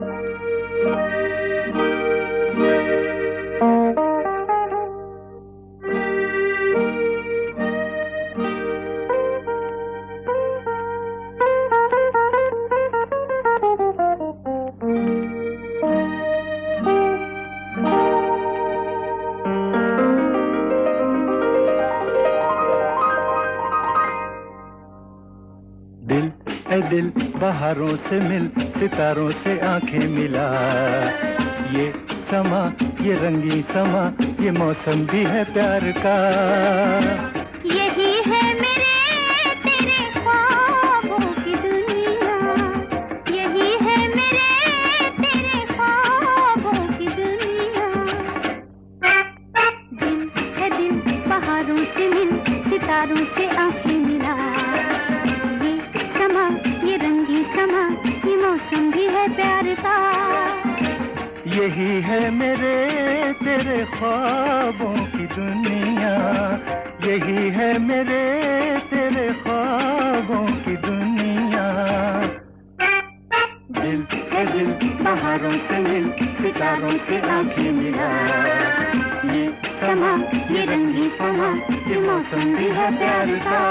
दिल बहारों से मिल, सितारों से आँखें मिला। ये समा, ये रंगी समा, ये मौसम भी है प्यार का। यही है मेरे, तेरे ख्वाबों की दुनिया। यही है मेरे, तेरे ख्वाबों की दुनिया। दिल है दिल पहाड़ों से मिल, सितारों से आँखें मिला भी है प्यार का। यही है मेरे तेरे ख्वाबों की दुनिया। यही है मेरे तेरे ख्वाबों की दुनिया। दिल के दिल पहाड़ों से मिल सितारों से आँखें मिला। ये समा ये रंगी समा ये मौसम भी है प्यार का।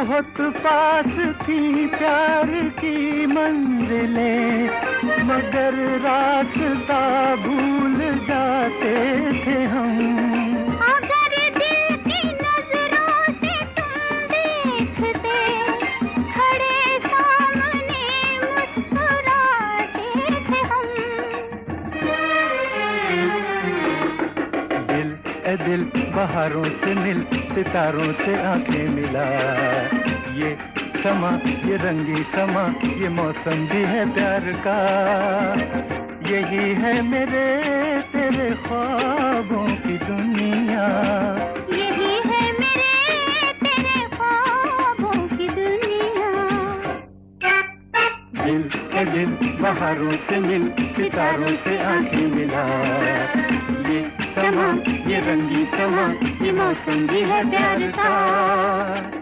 बहुत पास थी प्यार की मंजिलें मगर रास्ता भूल जाते थे हम। अगर दिल की नज़रों से तुम देखते खड़े सामने मुस्कुराते थे हम। दिल ए दिल बहारों से मिल सितारों से आँखें मिला। ये समा ये रंगी समा ये मौसम भी है प्यार का। यही है मेरे तेरे ख्वाबों की दुनिया। यही है मेरे तेरे ख्वाबों की दुनिया। दिल के दिल बहारों से मिल सितारों से आँखें मिला। ये समा ये रंगी समा ये मौसम भी है प्यार का।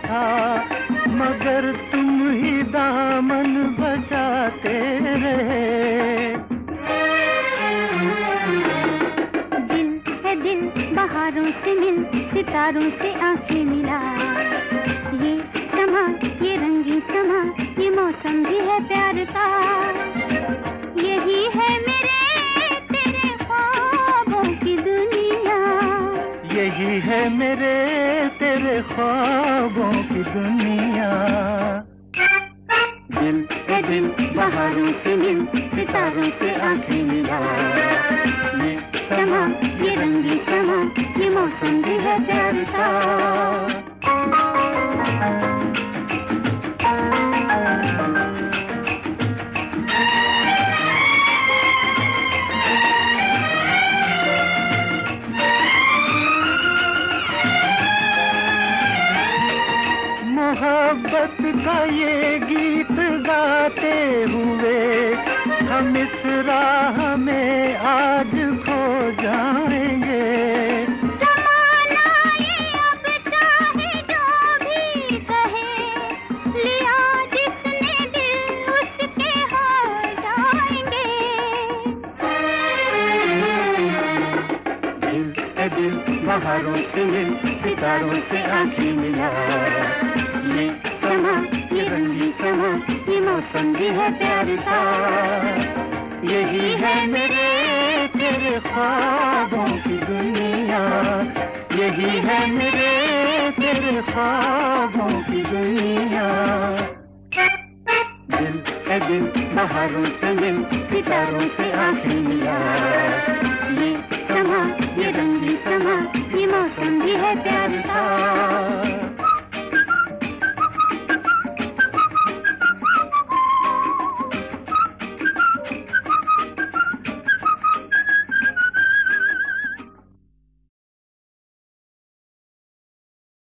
था मगर तुम ही दामन बचाते रहे। दिन है दिन बहारों से मिल सितारों से आँखें मिला। ये समा ये रंगी समा ये मौसम भी है प्यार का। यही है मेरे तेरे ख्वाबों की दुनिया। यही है मेरे तेरे ख्वाबों की दुनिया। दिल ए दिल, बहारों से मिल, सितारों से आँखें मिला। ये समा, ये रंगी समा, ये मौसम भी है प्यार का। ये गीत गाते हुए हम इस राह में आज खो जाएँगे। जमाना ये अब चाहे जो भी कहे लिया जिसने दिल उसके हो जाएँगे। दिल ए दिल बहारों से मिल सितारों से आँखें मिला। ये समा रंगी कहा, ये मौसम भी है प्यार का। यही है मेरे तेरे ख्वाबों की दुनिया। यही है मेरे तेरे ख्वाबों की दुनिया। दिल है दिल, बाहरों से मिल सितारों से आखिर मिला।